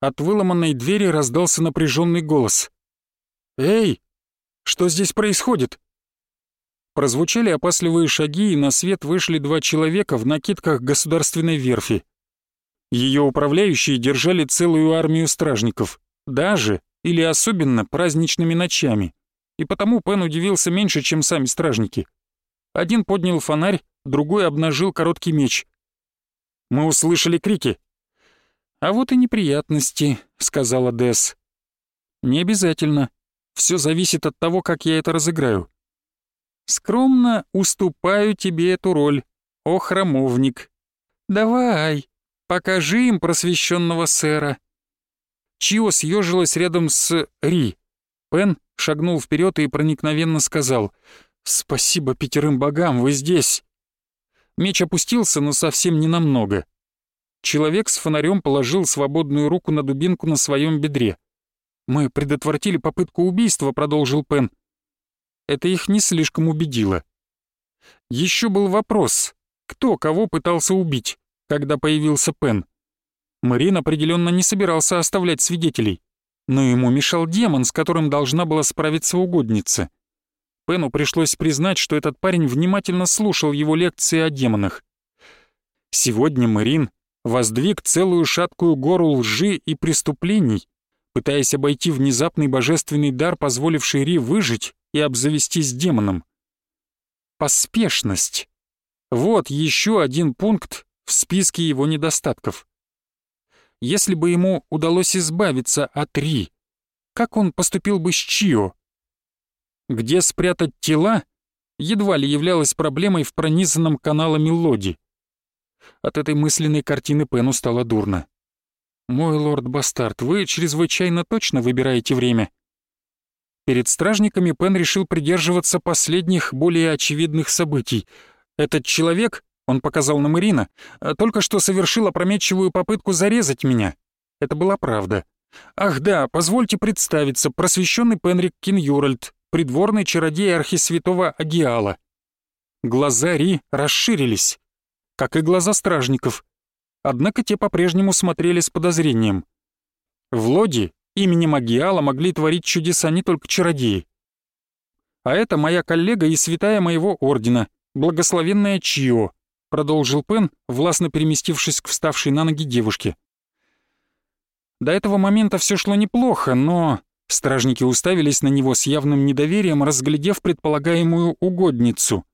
от выломанной двери раздался напряженный голос. «Эй, что здесь происходит?» Прозвучали опасливые шаги, и на свет вышли два человека в накидках государственной верфи. Ее управляющие держали целую армию стражников, даже или особенно праздничными ночами, и потому Пен удивился меньше, чем сами стражники. Один поднял фонарь, другой обнажил короткий меч. Мы услышали крики. «А вот и неприятности», — сказала Десс. «Не обязательно. Все зависит от того, как я это разыграю. Скромно уступаю тебе эту роль, о храмовник. Давай, покажи им просвещенного сэра». Чио съежилась рядом с Ри. Пен шагнул вперед и проникновенно сказал «Спасибо пятерым богам, вы здесь». Меч опустился, но совсем не намного. Человек с фонарем положил свободную руку на дубинку на своем бедре. «Мы предотвратили попытку убийства», — продолжил Пен. Это их не слишком убедило. Еще был вопрос, кто кого пытался убить, когда появился Пен. Марин определенно не собирался оставлять свидетелей, но ему мешал демон, с которым должна была справиться угодница. Пену пришлось признать, что этот парень внимательно слушал его лекции о демонах. Сегодня Марин воздвиг целую шаткую гору лжи и преступлений, пытаясь обойти внезапный божественный дар, позволивший Ри выжить и обзавестись демоном. Поспешность. Вот еще один пункт в списке его недостатков. Если бы ему удалось избавиться от Ри, как он поступил бы с Чио? Где спрятать тела, едва ли являлась проблемой в пронизанном каналами Лоди. От этой мысленной картины Пену стало дурно. «Мой лорд-бастард, вы чрезвычайно точно выбираете время». Перед стражниками Пен решил придерживаться последних, более очевидных событий. Этот человек, он показал на Марина, только что совершил опрометчивую попытку зарезать меня. Это была правда. Ах да, позвольте представиться, просвещенный Пенрик Кинюральд, придворный чародей архисвятого Агиала. Глаза Ри расширились, как и глаза стражников, однако те по-прежнему смотрели с подозрением. В Лоди именем Агиала могли творить чудеса не только чародеи. А это моя коллега и святая моего ордена, благословенная Чио, продолжил Пен, властно переместившись к вставшей на ноги девушке. До этого момента все шло неплохо, но Стражники уставились на него с явным недоверием, разглядев предполагаемую угодницу.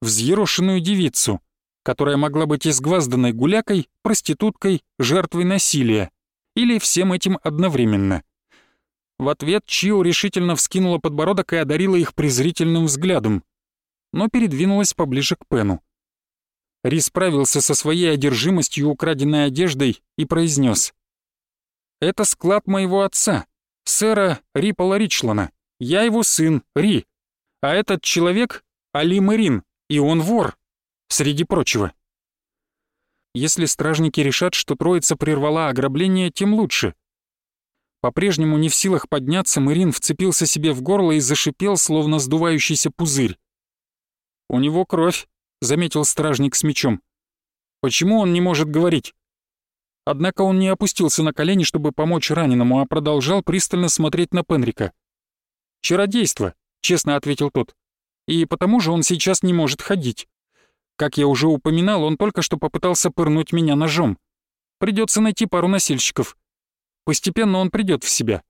Взъерошенную девицу, которая могла быть изгвазданной гулякой, проституткой, жертвой насилия. Или всем этим одновременно. В ответ Чио решительно вскинула подбородок и одарила их презрительным взглядом, но передвинулась поближе к Пену. Ри справился со своей одержимостью украденной одеждой и произнес: «Это склад моего отца сэра Рипола Ричлана. Я его сын, Ри. А этот человек — Али Мэрин, и он вор, среди прочего. Если стражники решат, что троица прервала ограбление, тем лучше. По-прежнему не в силах подняться, Мэрин вцепился себе в горло и зашипел, словно сдувающийся пузырь. «У него кровь», — заметил стражник с мечом. «Почему он не может говорить?» Однако он не опустился на колени, чтобы помочь раненому, а продолжал пристально смотреть на Пенрика. «Чародейство», — честно ответил тот. «И потому же он сейчас не может ходить. Как я уже упоминал, он только что попытался пырнуть меня ножом. Придется найти пару носильщиков. Постепенно он придет в себя.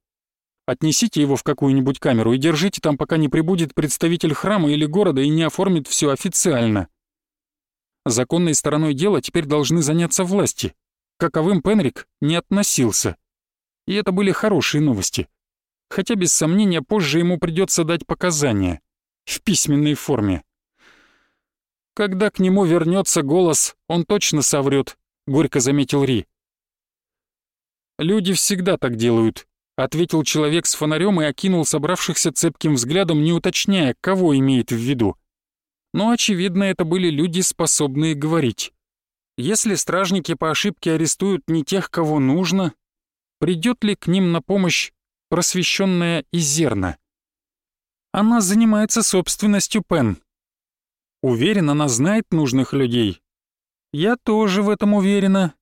Отнесите его в какую-нибудь камеру и держите там, пока не прибудет представитель храма или города и не оформит все официально. Законной стороной дела теперь должны заняться власти, каковым Пенрик не относился. И это были хорошие новости. Хотя, без сомнения, позже ему придется дать показания. В письменной форме. «Когда к нему вернется голос, он точно соврет», — горько заметил Ри. «Люди всегда так делают», — ответил человек с фонарем и окинул собравшихся цепким взглядом, не уточняя, кого имеет в виду. Но, очевидно, это были люди, способные говорить. Если стражники по ошибке арестуют не тех, кого нужно, придет ли к ним на помощь просвещенная Изерна? Она занимается собственностью Пен. Уверен, она знает нужных людей. Я тоже в этом уверена.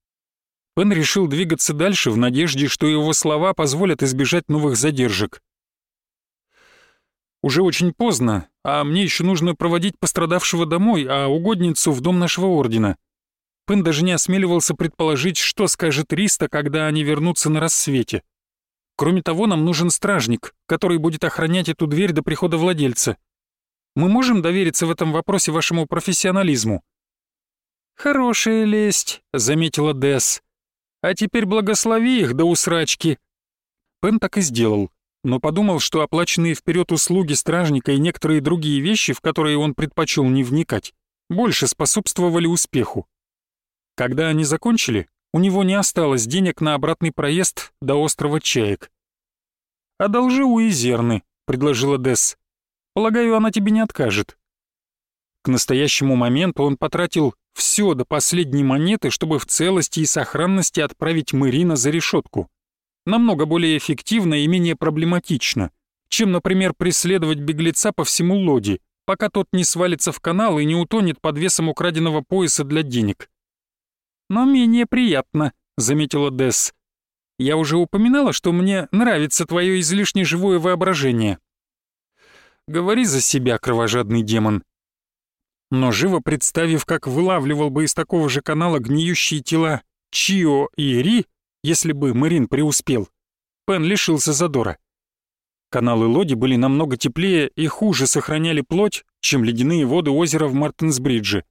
Пен решил двигаться дальше в надежде, что его слова позволят избежать новых задержек. «Уже очень поздно, а мне еще нужно проводить пострадавшего домой, а угодницу в дом нашего ордена». Пен даже не осмеливался предположить, что скажет Риста, когда они вернутся на рассвете. Кроме того, нам нужен стражник, который будет охранять эту дверь до прихода владельца. Мы можем довериться в этом вопросе вашему профессионализму?» «Хорошая лесть», — заметила Десс. «А теперь благослови их до усрачки». Пен так и сделал, но подумал, что оплаченные вперед услуги стражника и некоторые другие вещи, в которые он предпочел не вникать, больше способствовали успеху. Когда они закончили, у него не осталось денег на обратный проезд до острова Чаек. «Одолжи у Изерны», — предложила Десс. «Полагаю, она тебе не откажет». К настоящему моменту он потратил все до последней монеты, чтобы в целости и сохранности отправить Мэрина за решетку. Намного более эффективно и менее проблематично, чем, например, преследовать беглеца по всему лоди, пока тот не свалится в канал и не утонет под весом украденного пояса для денег но менее приятно», — заметила Десс. «Я уже упоминала, что мне нравится твое излишне живое воображение». «Говори за себя, кровожадный демон». Но живо представив, как вылавливал бы из такого же канала гниющие тела Чио и Ри, если бы Марин преуспел, Пен лишился задора. Каналы Лоди были намного теплее и хуже сохраняли плоть, чем ледяные воды озера в Мартинсбридже.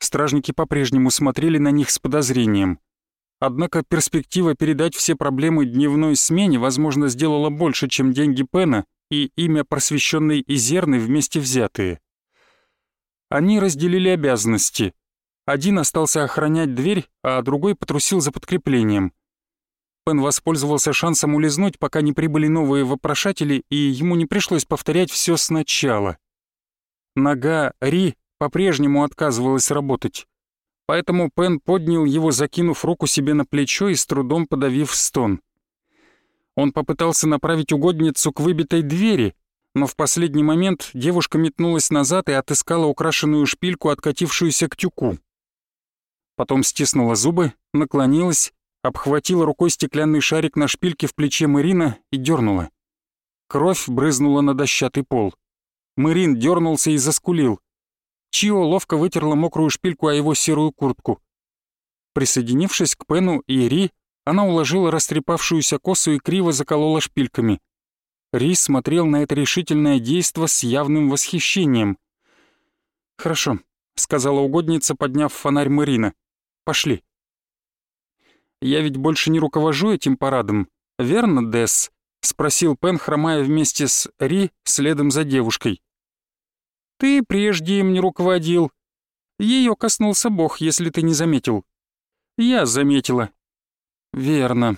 Стражники по-прежнему смотрели на них с подозрением. Однако перспектива передать все проблемы дневной смене, возможно, сделала больше, чем деньги Пена и имя просвещенной Изерны вместе взятые. Они разделили обязанности. Один остался охранять дверь, а другой потрусил за подкреплением. Пен воспользовался шансом улизнуть, пока не прибыли новые вопрошатели, и ему не пришлось повторять все сначала. Нога Ри по-прежнему отказывалась работать. Поэтому Пен поднял его, закинув руку себе на плечо и с трудом подавив стон. Он попытался направить угодницу к выбитой двери, но в последний момент девушка метнулась назад и отыскала украшенную шпильку, откатившуюся к тюку. Потом стиснула зубы, наклонилась, обхватила рукой стеклянный шарик на шпильке в плече Марина и дернула. Кровь брызнула на дощатый пол. Марин дернулся и заскулил. Чио ловко вытерла мокрую шпильку о его серую куртку. Присоединившись к Пену и Ри, она уложила растрепавшуюся косу и криво заколола шпильками. Ри смотрел на это решительное действо с явным восхищением. «Хорошо», — сказала угодница, подняв фонарь Марина. «Пошли». «Я ведь больше не руковожу этим парадом, верно, Десс?» — спросил Пен, хромая вместе с Ри следом за девушкой. Ты прежде им не руководил. Ее коснулся Бог, если ты не заметил. Я заметила. Верно.